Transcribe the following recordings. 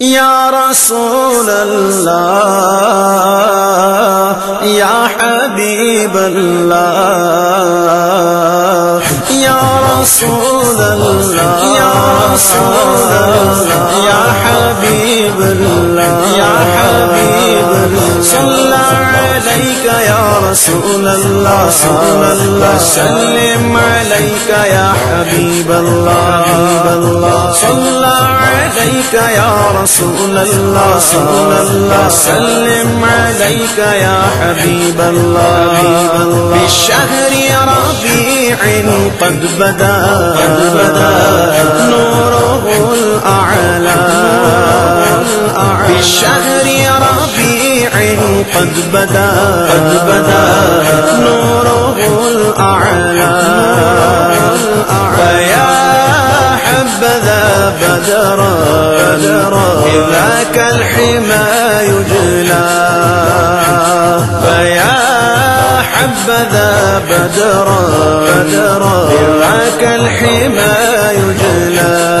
یا رسول اللہ یا حبیب اللہ یا رسول اللہ یا رسول اللہ یا حبیب اللہ یا حبیب اللہ صلی عليك يا رسول الله صلى الله سلم عليك يا حبيب الله صلى عليك يا رسول رسول اللہ رسول اللہ، سلم علیک یا حبیب اللہ بشہر ربیع قد بدا نوره الاعلى بشہر ربیع قد بدا قد بدا۔ نوره آلہ حبذا بدرا ذاك الحمى يجلى فيا حبذا بدرا ذاك الحمى يجلى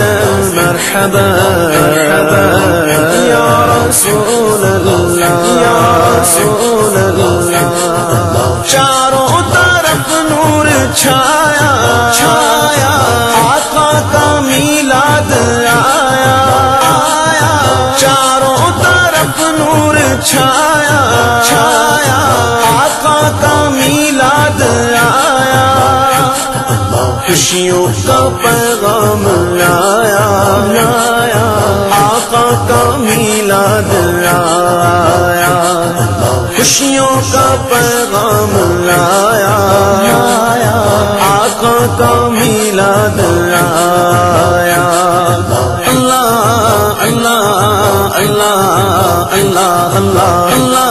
مرحبا. يا رسول الله، يا رسول الله. چاروں طرف نور چھایا چھایا. آقا کا میلاد آیا آیا. چاروں طرف نور چھایا چھایا. خوشیوں کا پیغام لایا لایا آقا کا میلاد آیا خوشیوں کا پیغام لایا لایا آقا کا میلاد آیا اللہ اللہ اللہ اللہ اللہ اللہ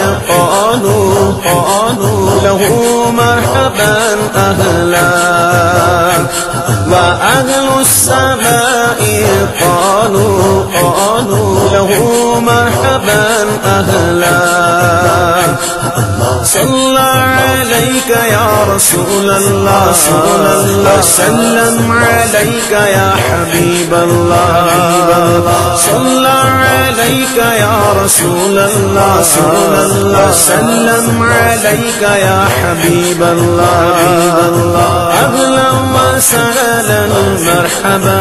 قالوا قالوا له مرحبا أهلا وأهل السماء قالوا قالوا له مرحبا أهلا صلى عليك يا رسول الله صلى عليك يا حبيب الله صلى عليك يا رسول الله صلى عليك يا حبيب الله أهلا وسهلا مرحبا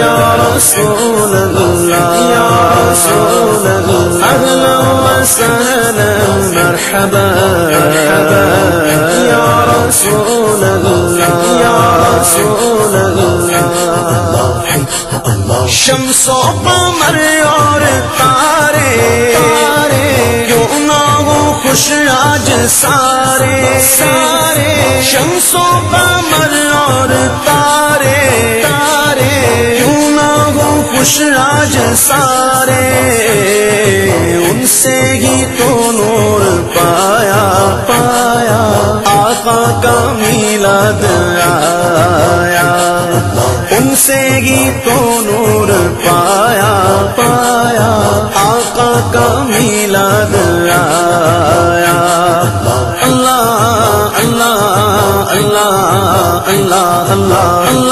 يا رسول الله يا رسول الله وسهلا مرحبا. يا رسول الله، يا رسول الله. شمس و قمر اور تارے. کیوں نہ ہو خوش آج سارے؟ سارے. شمس و قمر اور تارے تارے. خوش آج سارے، ان سے ہی تو نور پایا پایا۔ آقا کا میلاد آیا۔ ان سے ہی تو نور پایا پایا۔ آقا کا میلاد آیا۔ اللہ اللہ اللہ اللہ اللہ اللہ۔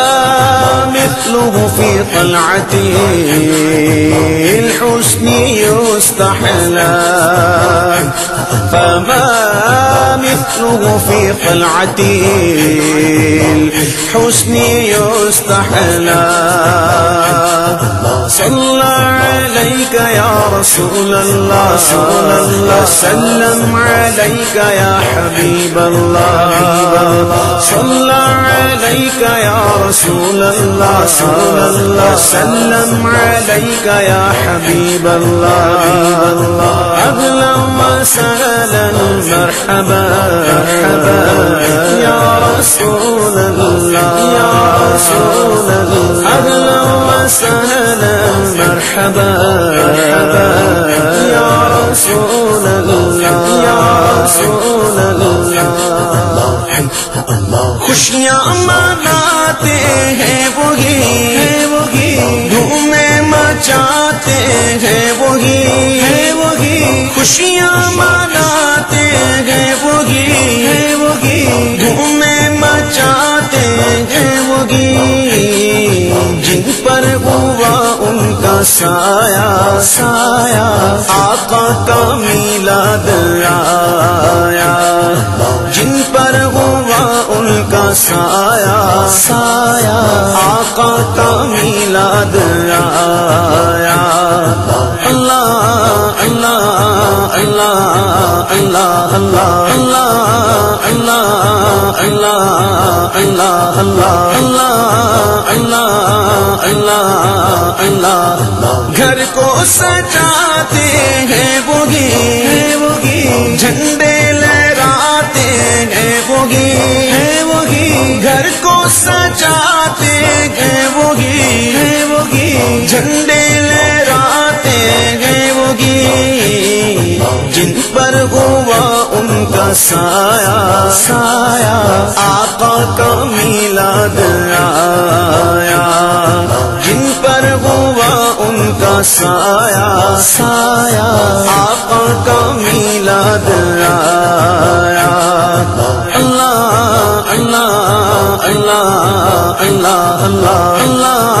مثله في طلعتي الحسن يستحلى فما مثله في طلعتي الحسن يستحلى سن یا رسول اللہ رسول اللہ سلم علیک یا حبیب اللہ صلی علیک یا رسول اللہ رسول اللہ سلم علیک یا حبیب اللہ اغلا وسهلا مرحبا يا رسول الله يا رسول الله اغلا مرحبا مرحبا يا رسول الله يا رسول الله خوشیاں مناتے ہیں وہی دھومیں مچاتے ہیں وہی۔ خوشیاں مناتے ہیں وہی۔ سایہ سایہ، آقا کا میلاد آیا۔ جن پر ہوا ان کا سایہ سایہ، آقا کا میلاد آیا۔ اللہ اللہ اللہ اللہ اللہ اللہ اللہ اللہ اللہ اللہ اللہ اللہ اللہ گھر کو سجاتے ہیں وہی وہی جھنڈے لہراتے ہیں وہی وہی گھر کو سجاتے ہیں وہی وہی جھنڈے لہراتے ہیں وہی جن پر ہوا ان کا سایہ سایہ۔ آقا کا میلاد آیا۔ جن پر ہوا ان کا سایہ سایہ۔ آقا کا میلاد آیا۔ اللہ اللہ اللہ اللہ اللہ اللہ۔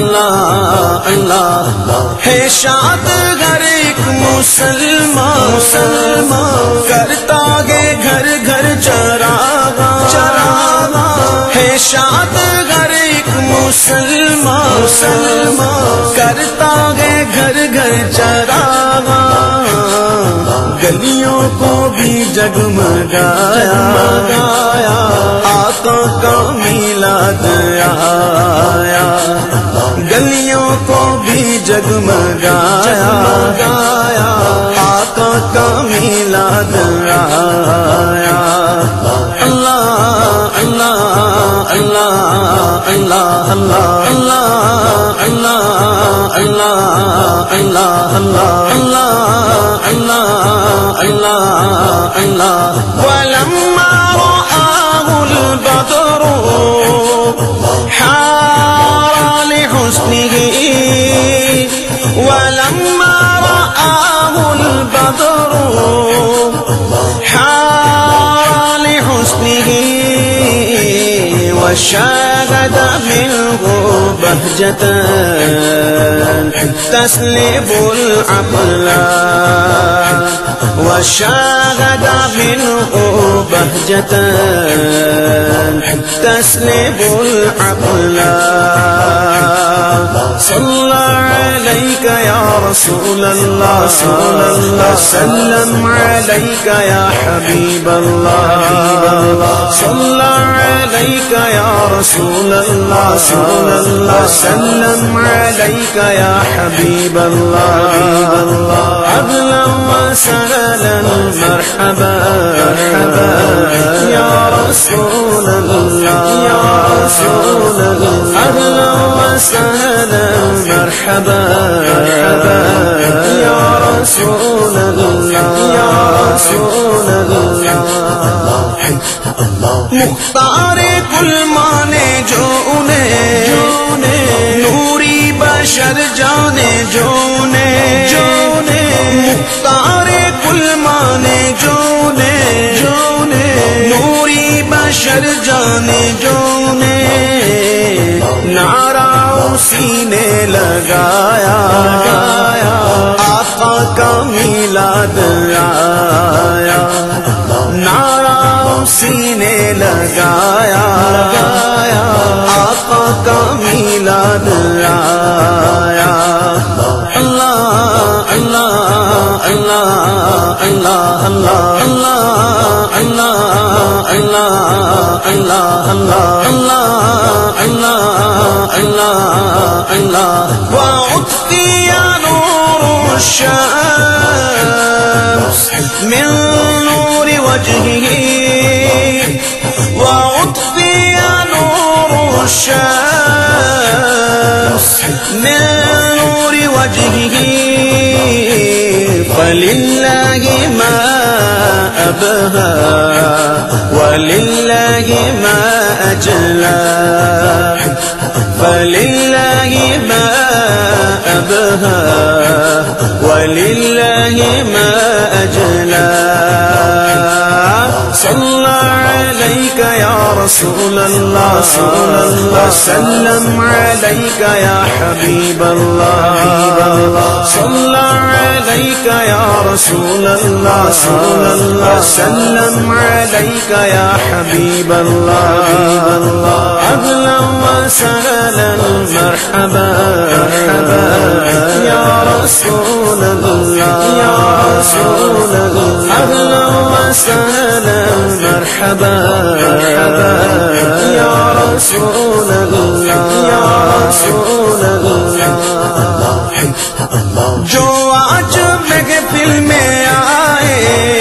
اللہ ہے شاد گھر ایک مسلمان مسلمان۔ کرتا گے گھر گھر چرا چرا ہے شاد گھر ایک مسلمان مسلمان۔ کرتا گے گھر گھر چرا گلیوں کو بھی جگمگایا گایا آقا کا میلاد آیا بھی جگمگایا آقا کا میلاد آیا اللہ اللہ اللہ اللہ اللہ اللہ اللہ اللہ اللہ اللہ اللہ اللہ اللہ ولما رآه البدر حار لحسنه ولما رآه البدر حار لحسنه وشاهد غدا منه بهجة تسلب العقل۔ وشاهد منه بهجة تسلب العقل۔ صلى عليك يا رسول الله صلى الله سلم عليك يا حبيب الله صلى عليك يا رسول رسول اللہ رسول اللہ سلم علیک یا حبیب اللہ اللہ اغلا وسهلا مرحبا یا رسول اللہ یا رسول اللہ اغلا وسهلا مرحبا یا رسول اللہ یا رسول اللہ مختار کل مانے جو انہیں نوری بشر جانے جو نے مختار کل مانے جو نے جو نے نوری بشر جانے جو نے نارا اسی نے لگایا آقا کا میلاد آیا۔ نارا اسی نے لگایا۔ آقا کا میلاد آیا اللہ اللہ اللہ اللہ اللہ اللہ اللہ اللہ اللہ اللہ اللہ اللہ اللہ نور الشمس من نور وجهه الشمس من نور وجهه فلله ما أبهى ولله ما أجلى فلله ما أبهى ولله ما أجلى صلى عليك يا رسول الله، صلى الله وسلم عليك يا حبيب الله. صلى عليك يا رسول الله، صلى الله وسلم عليك يا حبيب الله. أهلا وسهلا مرحبا، يا رسول الله، يا رسول الله. أهلا وسهلا اهلا مرحبا. يا رسول الله. يا رسول الله جو آج محفل میں آئے،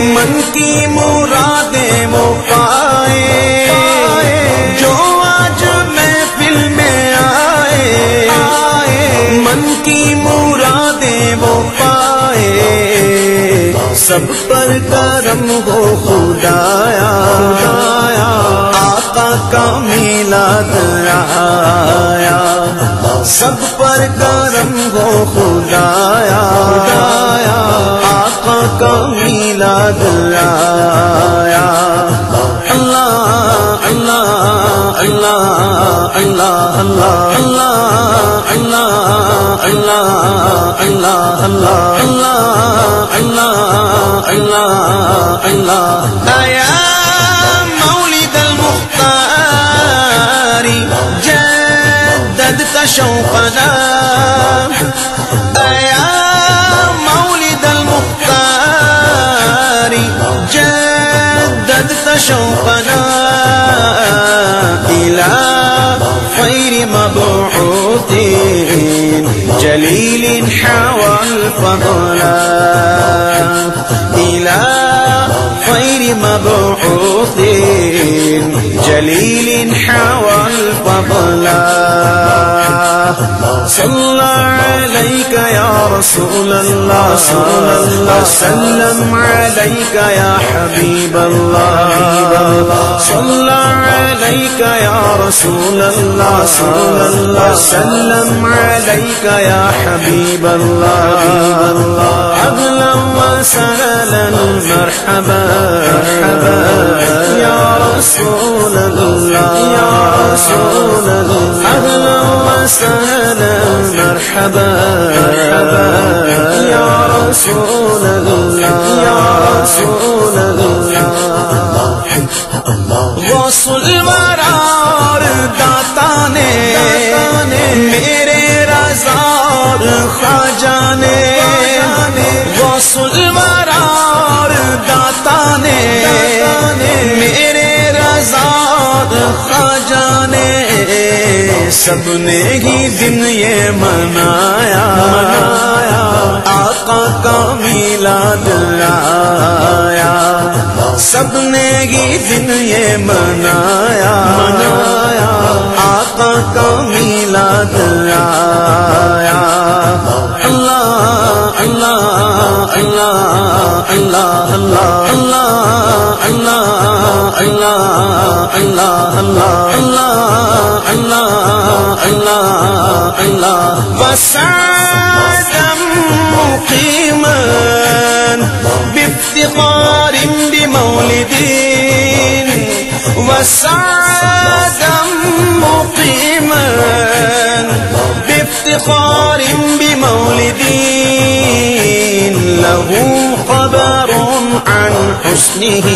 من کی مرادیں وہ پائے۔ جو آج محفل میں آئے، من کی مرادیں وہ سب پر کرم ہو خدایا آقا کا میلاد آیا۔ سب پر کرم ہو خدایا، آقا کا میلاد آیا۔ اللہ اللہ اللہ اللہ اللہ اللہ اللہ اللہ اللہ اللہ اللہ اللہ اللہ اللہ يا مولد المختار جددت شوقنا مولد المختار جددت شوقنا الى خير مبعوثين جليل حوى الفضلا الى خير جليل حوى الفضل. صلى عليك يا رسول الله صلى الله وسلم عليك يا حبيب الله. صلى عليك يا رسول الله صلى الله، وسلم عليك يا حبيب الله. أهلا وسهلا مرحبا يا رسول الله يا رسول الله أهلا وسهلا مرحبا يا رسول الله يا رسول الله غسل مرار داتا نے، میرے رضا خواجہ نے۔ غسل مرار داتا نے، میرے رضا خواجہ نے، سب نے ہی دن یہ منایا۔ آقا کا میلاد آیا سب نے ہی دن یہ منایا۔ منایا آقا کا میلاد آیا اللہ اللہ اللہ اللہ اللہ اللہ اللہ اللہ اللہ اللہ اللہ اللہ اللہ مقيما افتخار بمولدي له خبر عن حسنه.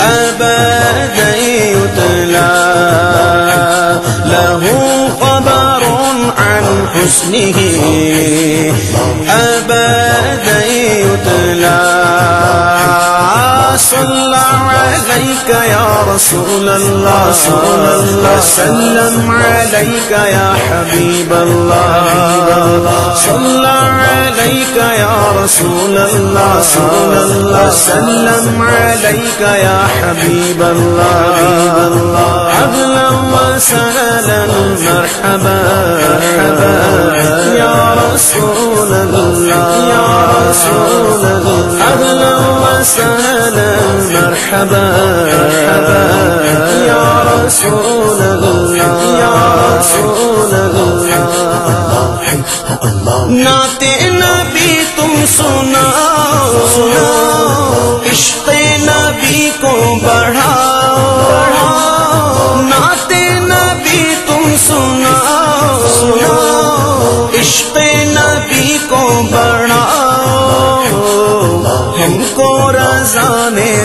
أبدا يتلى. له خبر عن حسنه. أبدا يتلى. صلى عليك يا رسول الله. وسلم عليك يا حبيب الله. صلى عليك يا رسول الله. وسلم عليك يا حبيب الله. أهلا وسهلا مرحبا، يا رسول الله، يا رسول الله، أهلا وسهلا مرحبا، يا رسول الله، يا رسول الله. نعت نبی تم سنا عشق نبی کو بڑھاؤ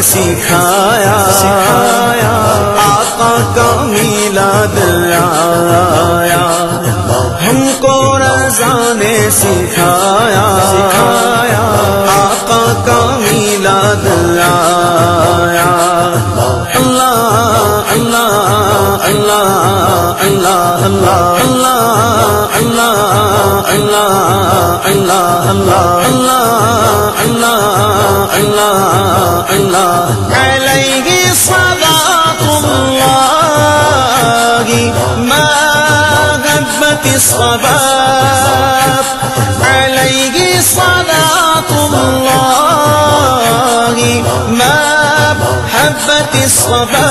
سکھایا آقا کا میلاد آیا ہم کو رضا نے سکھایا سکھایا آقا کا میلاد آیا اللہ اللہ اللہ اللہ اللہ اللہ اللہ اللہ اللہ اللہ اللہ اللہ اللہ اللہ. علیہ صلات اللہ. ما غبت الصباب علیہ صلات اللہ. ما حبت الصبا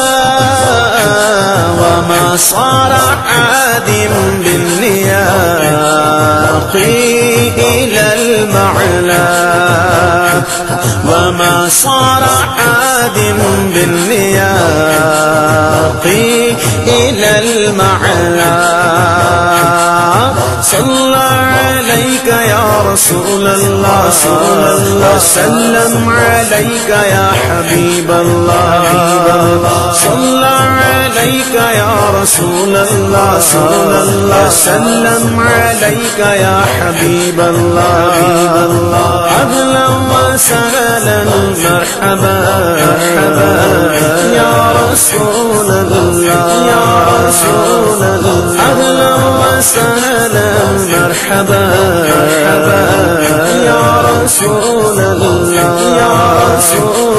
وما صار عاد بالنياق إلى المعلى وما صار عاد بالنياق إلى المعلى صلى علیک یا رسول اللہ رسول اللہ سلم علیک یا حبیب اللہ صلی علیک رسول اللہ رسول اللہ سلم علیک یا حبیب اللہ اغلا وسهلا مرحبا یا رسول اللہ یا رسول اللہ اغلا وسهلا مرحبا. رسول الله يا رسول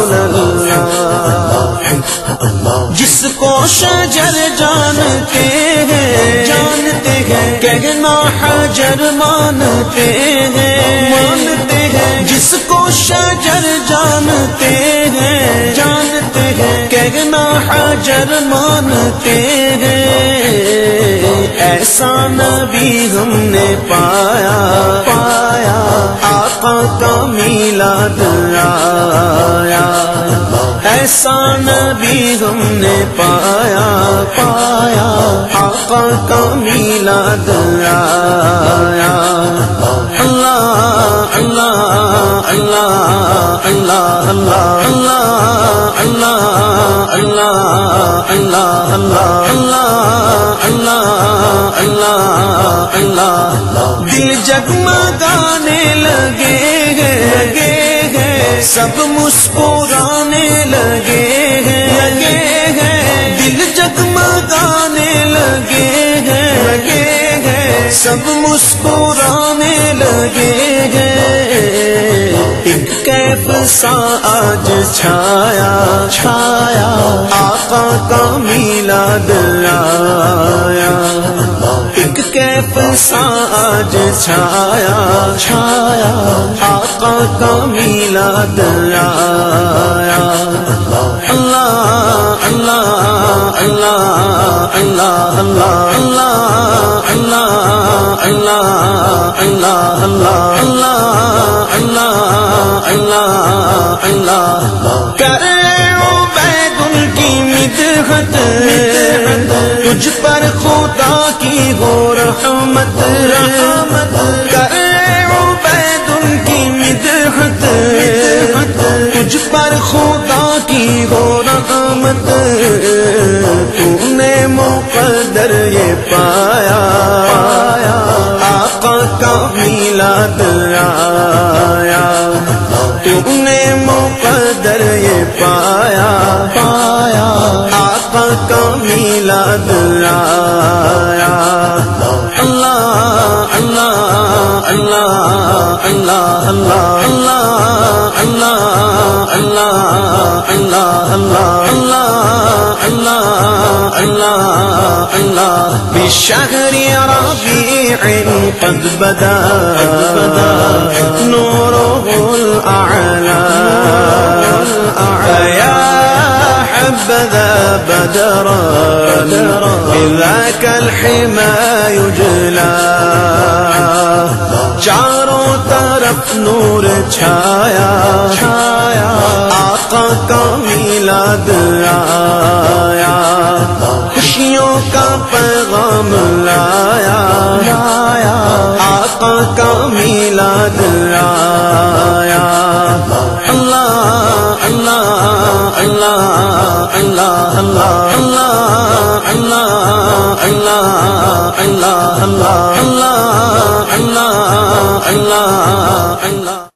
جس کو شجر جانتے ہیں جانتے ہیں، کہنا حجر مانتے ہیں مانتے ہیں۔ جس کو شجر جانتے ہیں جانتے ہیں، کہنا حجر مانتے ہیں۔ ایسا نبی ہم نے پایا پایا آقا کا میلاد آیا ایسا نبی ہم نے پایا پایا آقا کا میلاد آیا اللہ اللہ اللہ اللہ اللہ اللہ اللہ اللہ اللہ اللہ اللہ اللہ اللہ اللہ دل جگمگانے لگے لگے ہیں سب مسکرانے لگے ہیں لگے ہیں دل جگمگانے لگے ہیں لگے ہیں سب مسکرانے لگے ہیں کیف سا آج چھایا چھایا آقا کا میلاد آیا ایک کیف سا آج چھایا چھایا آقا کا میلاد آیا اللہ اللہ اللہ اللہ اللہ اللہ اللہ اللہ اللہ اللہ اللہ اللہ اللہ اللہ کرے عبید ان کی مدحت تجھ پر خدا کی ہو رحمت رحمت کرے عبید ان کی مدحت تجھ پر خدا کی ہو رحمت تو نے مقدر یہ پایا آیا۔ تو نے مقدر یہ پایا۔ پایا۔ آقا کا میلاد آیا اللہ اللہ اللہ اللہ اللہ اللہ اللہ اللہ اللہ اللہ اللہ اللہ اللہ بشهر ربيع قد بدا نوره الأعلى يا حبذا بدرا إذا كالحما يجلى چاروں طرف نور چھایا چھایا، آقا کا میلاد آیا، خوشیوں کا پیغام لایا، آقا کا میلاد آیا۔ اللہ اللہ اللہ اللہ اللہ اللہ اللہ اللہ اللہ اللہ اللہ